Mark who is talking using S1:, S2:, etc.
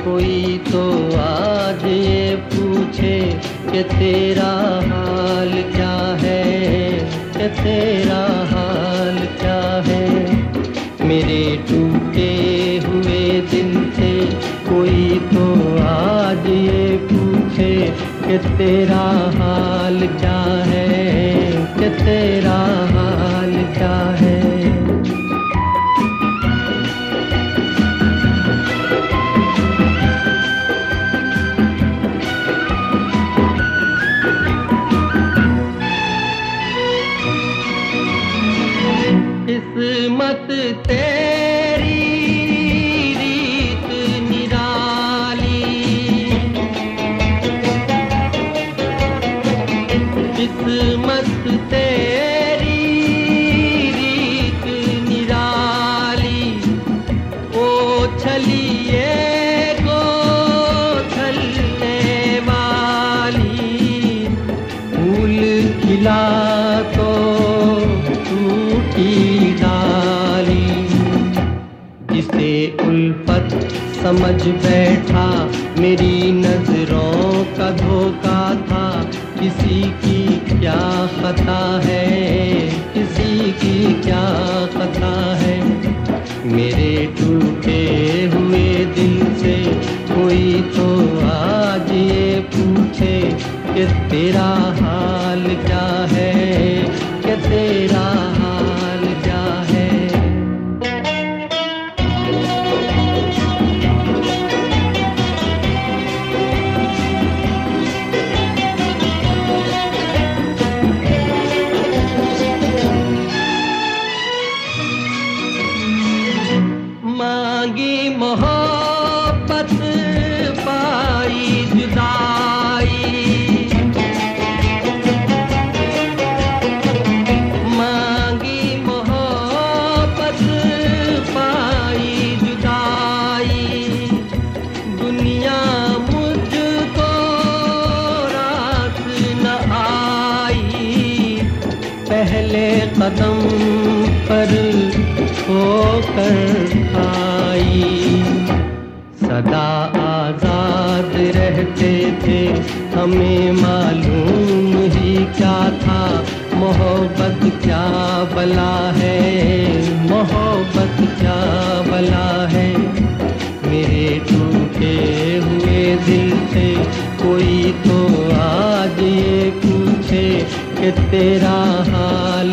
S1: कोई तो आज ये पूछे कि तेरा हाल क्या है, कि तेरा हाल क्या है? मेरे टूटे हुए दिल से कोई तो आज ये पूछे कि तेरा हाल क्या है, कि तेरा किस्मत तेरी, रीत निराली। किस्मत तेरी, रीत निराली। ओ छलिए को छलने वाली। फूल खिला तो टूटी उल्फत समझ बैठा, मेरी नज़रों का धोखा था। किसी की क्या खता है? किसी की क्या खता है? मेरे टूटे हुए दिल से कोई तो आज ये पूछे कि तेरा हाल मांगी मोहब्बत, पाई जुदाई। मांगी मोहब्बत, पाई जुदाई। दुनिया मुझको रास न आई। पहले कदम पर होकर सदा आज़ाद रहते थे। हमें मालूम ही क्या था, मोहब्बत क्या बला है, मोहब्बत क्या बला है। मेरे टूटे हुए दिल से कोई तो आज ये पूछे कि तेरा हाल